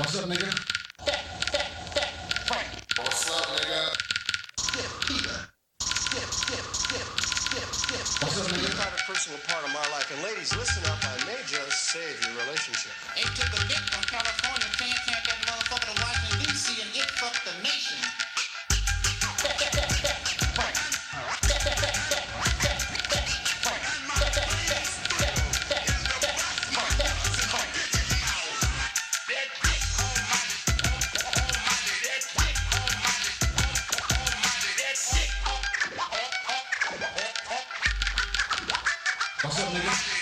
up, nigga? What's up, nigga? Skip, skip, skip, skip, skip. What's up, nigga? private personal part of my life. And ladies, listen up. I may just save your relationship. Ain't took a What's up, niggas?